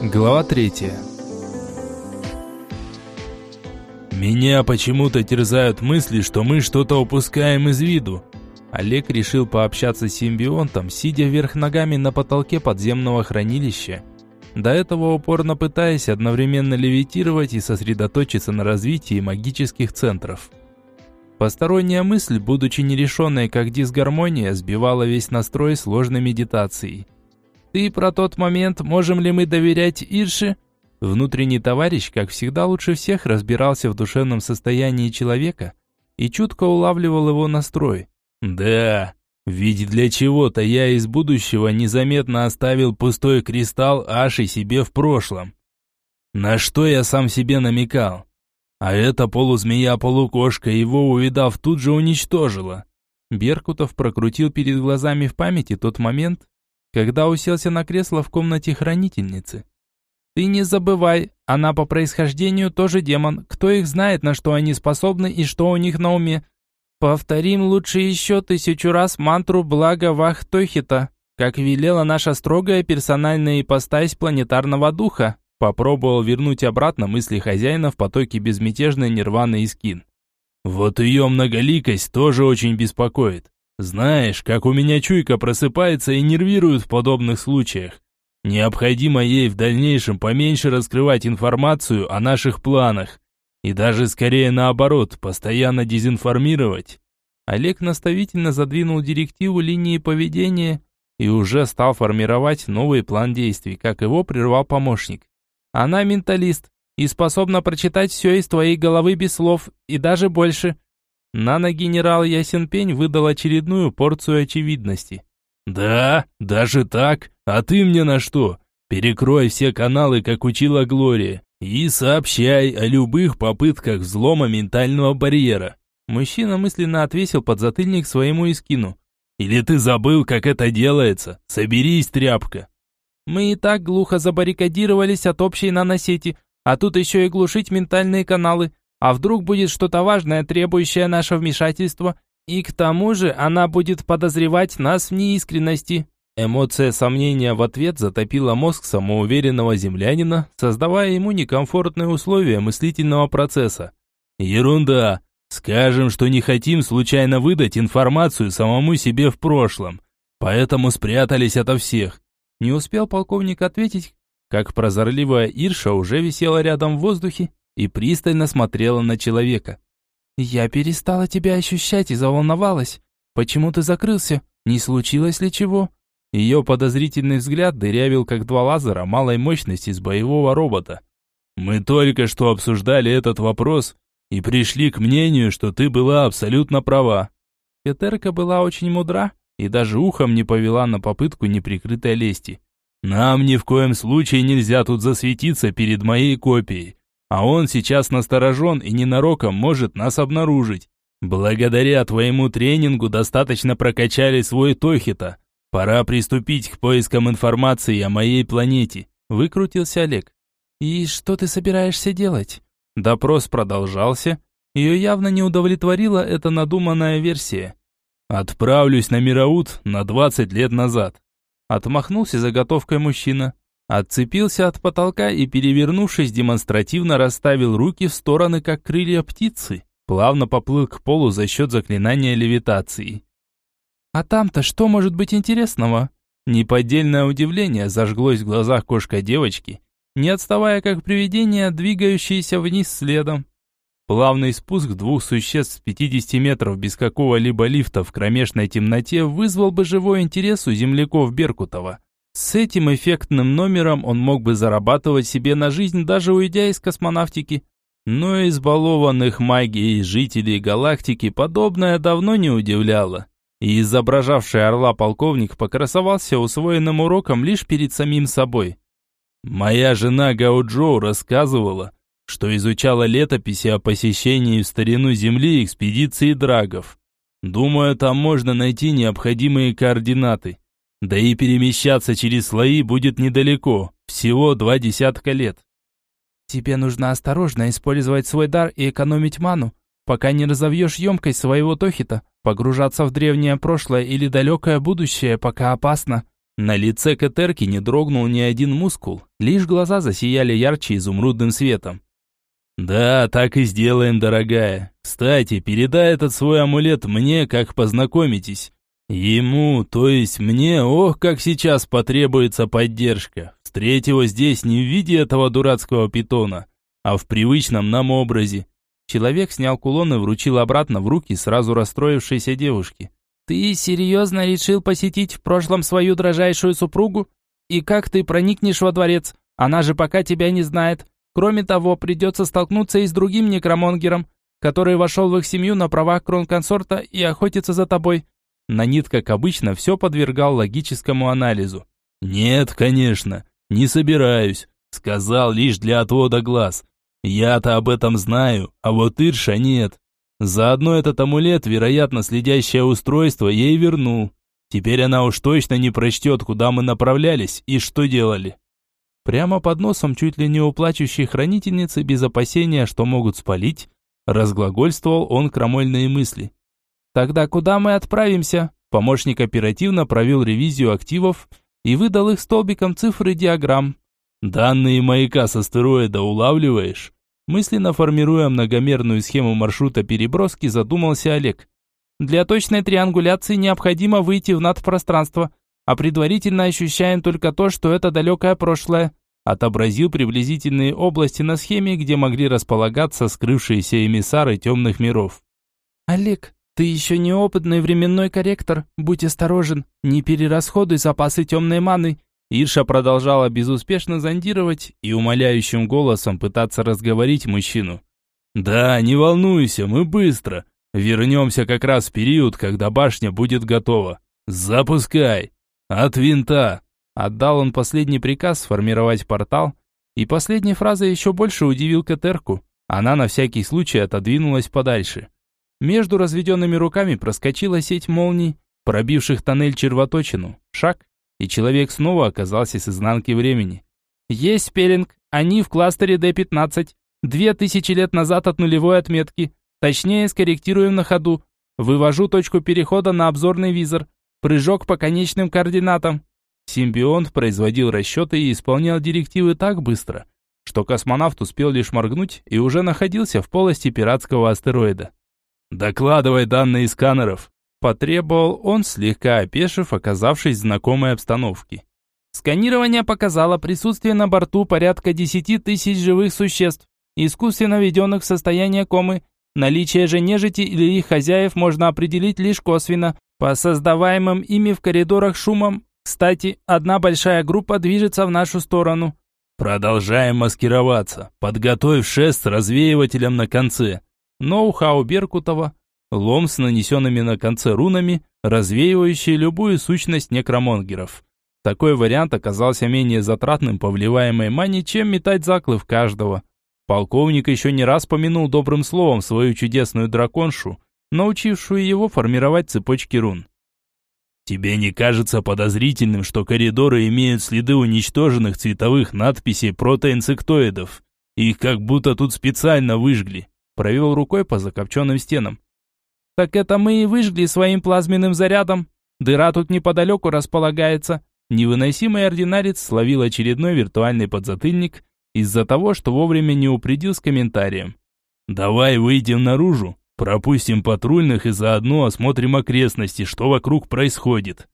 Глава третья. Меня почему-то терзают мысли, что мы что-то упускаем из виду. Олег решил пообщаться с симбионтом, сидя вверх ногами на потолке подземного хранилища. До этого упорно пытаясь одновременно левитировать и сосредоточиться на развитии магических центров. Посторонняя мысль, будучи нерешенной как дисгармония, сбивала весь настрой сложной медитацией. «Ты про тот момент, можем ли мы доверять Ирше?» Внутренний товарищ, как всегда, лучше всех разбирался в душевном состоянии человека и чутко улавливал его настрой. «Да, ведь для чего-то я из будущего незаметно оставил пустой кристалл Аши себе в прошлом. На что я сам себе намекал? А эта полузмея-полукошка, его увидав, тут же уничтожила». Беркутов прокрутил перед глазами в памяти тот момент, когда уселся на кресло в комнате хранительницы. Ты не забывай, она по происхождению тоже демон. Кто их знает, на что они способны и что у них на уме? Повторим лучше еще тысячу раз мантру блага Вахтохита, как велела наша строгая персональная ипостась планетарного духа. Попробовал вернуть обратно мысли хозяина в потоке безмятежной нирваны и скин. Вот ее многоликость тоже очень беспокоит. Знаешь, как у меня чуйка просыпается и нервирует в подобных случаях. Необходимо ей в дальнейшем поменьше раскрывать информацию о наших планах. И даже скорее наоборот, постоянно дезинформировать. Олег наставительно задвинул директиву линии поведения и уже стал формировать новый план действий, как его прервал помощник. Она менталист и способна прочитать все из твоей головы без слов, и даже больше. Нано-генерал Ясен Пень выдал очередную порцию очевидности. «Да, даже так? А ты мне на что? Перекрой все каналы, как учила Глория, и сообщай о любых попытках взлома ментального барьера». Мужчина мысленно отвесил подзатыльник своему искину. «Или ты забыл, как это делается? Соберись, тряпка!» «Мы и так глухо забаррикадировались от общей наносети, а тут еще и глушить ментальные каналы. А вдруг будет что-то важное, требующее наше вмешательство, и к тому же она будет подозревать нас в неискренности. Эмоция сомнения в ответ затопила мозг самоуверенного землянина, создавая ему некомфортные условия мыслительного процесса. Ерунда. Скажем, что не хотим случайно выдать информацию самому себе в прошлом, поэтому спрятались ото всех. Не успел полковник ответить, как прозорливая Ирша уже висела рядом в воздухе и пристально смотрела на человека. «Я перестала тебя ощущать и заволновалась. Почему ты закрылся? Не случилось ли чего?» Ее подозрительный взгляд дырявил, как два лазера малой мощности с боевого робота. «Мы только что обсуждали этот вопрос и пришли к мнению, что ты была абсолютно права». Петерка была очень мудра и даже ухом не повела на попытку неприкрытой лести. «Нам ни в коем случае нельзя тут засветиться перед моей копией. А он сейчас насторожен и ненароком может нас обнаружить. Благодаря твоему тренингу достаточно прокачали свой Тохита. Пора приступить к поискам информации о моей планете. Выкрутился Олег. И что ты собираешься делать? Допрос продолжался. Ее явно не удовлетворила эта надуманная версия. Отправлюсь на Мираут на 20 лет назад. Отмахнулся заготовкой мужчина. Отцепился от потолка и, перевернувшись, демонстративно расставил руки в стороны, как крылья птицы. Плавно поплыл к полу за счет заклинания левитации. «А там-то что может быть интересного?» Неподдельное удивление зажглось в глазах кошка девочки, не отставая как привидение, двигающееся вниз следом. Плавный спуск двух существ с 50 метров без какого-либо лифта в кромешной темноте вызвал бы живой интерес у земляков Беркутова. С этим эффектным номером он мог бы зарабатывать себе на жизнь, даже уйдя из космонавтики. Но избалованных магией жителей галактики подобное давно не удивляло. И изображавший орла полковник покрасовался усвоенным уроком лишь перед самим собой. Моя жена Гауджоу рассказывала, что изучала летописи о посещении в старину Земли экспедиции драгов. Думаю, там можно найти необходимые координаты. Да и перемещаться через слои будет недалеко, всего два десятка лет. Тебе нужно осторожно использовать свой дар и экономить ману, пока не разовьешь емкость своего тохита. Погружаться в древнее прошлое или далекое будущее пока опасно. На лице Катерки не дрогнул ни один мускул, лишь глаза засияли ярче изумрудным светом. «Да, так и сделаем, дорогая. Кстати, передай этот свой амулет мне, как познакомитесь. Ему, то есть мне, ох, как сейчас потребуется поддержка. Встреть его здесь не в виде этого дурацкого питона, а в привычном нам образе». Человек снял кулон и вручил обратно в руки сразу расстроившейся девушке. «Ты серьезно решил посетить в прошлом свою дрожайшую супругу? И как ты проникнешь во дворец? Она же пока тебя не знает. Кроме того, придется столкнуться и с другим некромонгером, который вошел в их семью на правах кронконсорта и охотится за тобой». Нанит, как обычно, все подвергал логическому анализу. «Нет, конечно, не собираюсь. Сказал лишь для отвода глаз. Я-то об этом знаю, а вот Ирша нет. Заодно этот амулет, вероятно, следящее устройство, ей вернул. Теперь она уж точно не прочтет, куда мы направлялись и что делали. Прямо под носом чуть ли не у хранительницы, без опасения, что могут спалить, разглагольствовал он крамольные мысли. «Тогда куда мы отправимся?» Помощник оперативно провел ревизию активов и выдал их столбиком цифры диаграмм. «Данные маяка с астероида улавливаешь?» Мысленно формируя многомерную схему маршрута переброски, задумался Олег. Для точной триангуляции необходимо выйти в надпространство, а предварительно ощущаем только то, что это далекое прошлое. Отобразил приблизительные области на схеме, где могли располагаться скрывшиеся эмиссары темных миров. Олег, ты еще неопытный временной корректор. Будь осторожен, не перерасходуй запасы темной маны. Ирша продолжала безуспешно зондировать и умоляющим голосом пытаться разговорить мужчину. «Да, не волнуйся, мы быстро. Вернемся как раз в период, когда башня будет готова. Запускай! От винта!» Отдал он последний приказ сформировать портал, и последняя фраза еще больше удивил Катерку. Она на всякий случай отодвинулась подальше. Между разведенными руками проскочила сеть молний, пробивших тоннель червоточину. Шаг, и человек снова оказался с изнанки времени. Есть пелинг, они в кластере D15. Две тысячи лет назад от нулевой отметки. Точнее, скорректируем на ходу. Вывожу точку перехода на обзорный визор. Прыжок по конечным координатам. Симбионт производил расчеты и исполнял директивы так быстро, что космонавт успел лишь моргнуть и уже находился в полости пиратского астероида. «Докладывай данные сканеров», Потребовал он, слегка опешив, оказавшись в знакомой обстановке. Сканирование показало присутствие на борту порядка 10 тысяч живых существ, искусственно введенных в состояние комы. Наличие же нежити или их хозяев можно определить лишь косвенно, по создаваемым ими в коридорах шумам. Кстати, одна большая группа движется в нашу сторону. Продолжаем маскироваться. Подготовь шест с развеивателем на конце. Ноу-хау Беркутова Лом с нанесенными на конце рунами, развеивающий любую сущность некромонгеров. Такой вариант оказался менее затратным по вливаемой мане, чем метать заклы в каждого. Полковник еще не раз помянул добрым словом свою чудесную драконшу, научившую его формировать цепочки рун. «Тебе не кажется подозрительным, что коридоры имеют следы уничтоженных цветовых надписей протоинсектоидов? Их как будто тут специально выжгли», провел рукой по закопченным стенам. Так это мы и выжгли своим плазменным зарядом. Дыра тут неподалеку располагается. Невыносимый ординарец словил очередной виртуальный подзатыльник из-за того, что вовремя не упредил с комментарием. «Давай выйдем наружу, пропустим патрульных и заодно осмотрим окрестности, что вокруг происходит».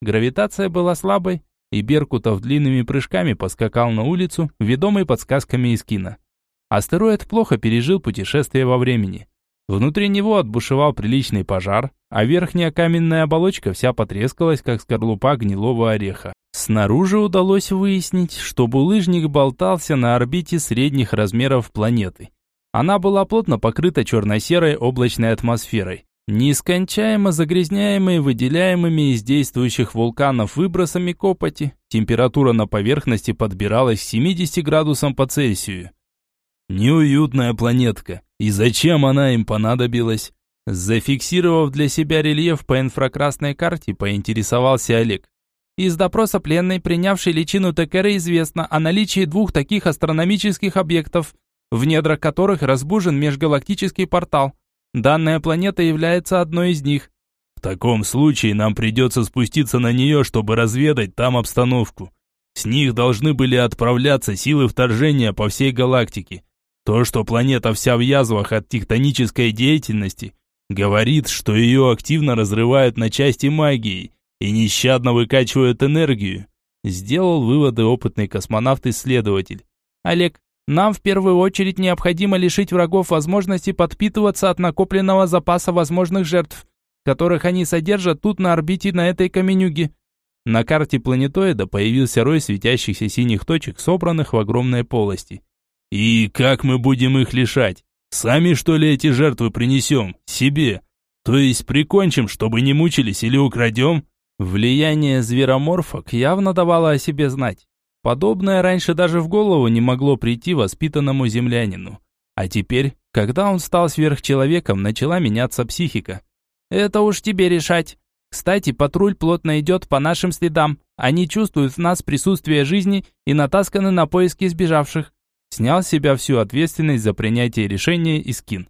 Гравитация была слабой, и Беркутов длинными прыжками поскакал на улицу, ведомый подсказками из кино. Астероид плохо пережил путешествие во времени. Внутри него отбушевал приличный пожар, а верхняя каменная оболочка вся потрескалась, как скорлупа гнилого ореха. Снаружи удалось выяснить, что булыжник болтался на орбите средних размеров планеты. Она была плотно покрыта черно-серой облачной атмосферой, нескончаемо загрязняемой выделяемыми из действующих вулканов выбросами копоти. Температура на поверхности подбиралась к 70 градусам по Цельсию. Неуютная планетка. И зачем она им понадобилась? Зафиксировав для себя рельеф по инфракрасной карте, поинтересовался Олег. Из допроса пленной, принявшей личину ТКР, известно о наличии двух таких астрономических объектов, в недрах которых разбужен межгалактический портал. Данная планета является одной из них. таком случае нам придется спуститься на нее, чтобы разведать там обстановку. С них должны были отправляться силы вторжения по всей галактике. То, что планета вся в язвах от тектонической деятельности, говорит, что ее активно разрывают на части магией и нещадно выкачивают энергию. Сделал выводы опытный космонавт-исследователь. Олег, нам в первую очередь необходимо лишить врагов возможности подпитываться от накопленного запаса возможных жертв, которых они содержат тут на орбите на этой каменюге. На карте планетоида появился рой светящихся синих точек, собранных в огромной полости. «И как мы будем их лишать? Сами, что ли, эти жертвы принесем? Себе? То есть прикончим, чтобы не мучились или украдем?» Влияние звероморфок явно давало о себе знать. Подобное раньше даже в голову не могло прийти воспитанному землянину. А теперь, когда он стал сверхчеловеком, начала меняться психика. «Это уж тебе решать. Кстати, патруль плотно идет по нашим следам. Они чувствуют в нас присутствие жизни и натасканы на поиски сбежавших. Снял с себя всю ответственность за принятие решения и скин.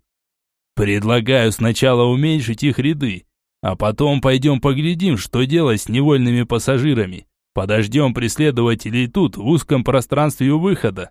Предлагаю сначала уменьшить их ряды, а потом пойдем поглядим, что делать с невольными пассажирами. Подождем преследователей тут, в узком пространстве у выхода.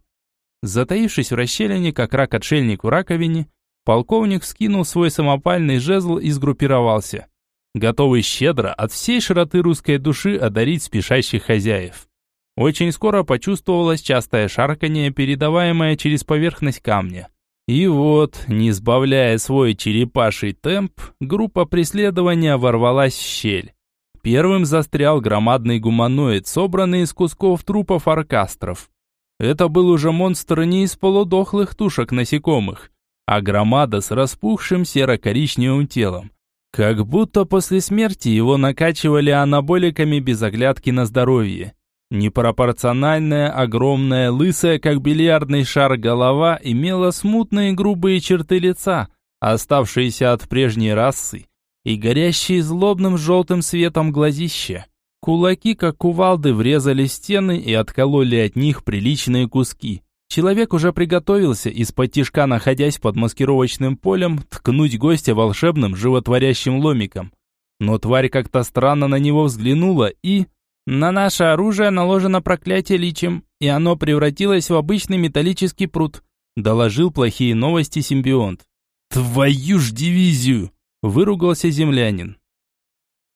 Затаившись в расщелине, как рак-отшельник в раковине, полковник скинул свой самопальный жезл и сгруппировался готовый щедро от всей широты русской души одарить спешащих хозяев. Очень скоро почувствовалось частое шарканье, передаваемое через поверхность камня. И вот, не сбавляя свой черепаший темп, группа преследования ворвалась в щель. Первым застрял громадный гуманоид, собранный из кусков трупов оркастров. Это был уже монстр не из полудохлых тушек насекомых, а громада с распухшим серо-коричневым телом. Как будто после смерти его накачивали анаболиками без оглядки на здоровье. Непропорциональная, огромная, лысая, как бильярдный шар голова имела смутные грубые черты лица, оставшиеся от прежней расы, и горящие злобным желтым светом глазища. Кулаки, как кувалды, врезали стены и откололи от них приличные куски. Человек уже приготовился, из-под тишка находясь под маскировочным полем, ткнуть гостя волшебным животворящим ломиком. Но тварь как-то странно на него взглянула и... «На наше оружие наложено проклятие личем, и оно превратилось в обычный металлический пруд», доложил плохие новости симбионт. «Твою ж дивизию!» выругался землянин.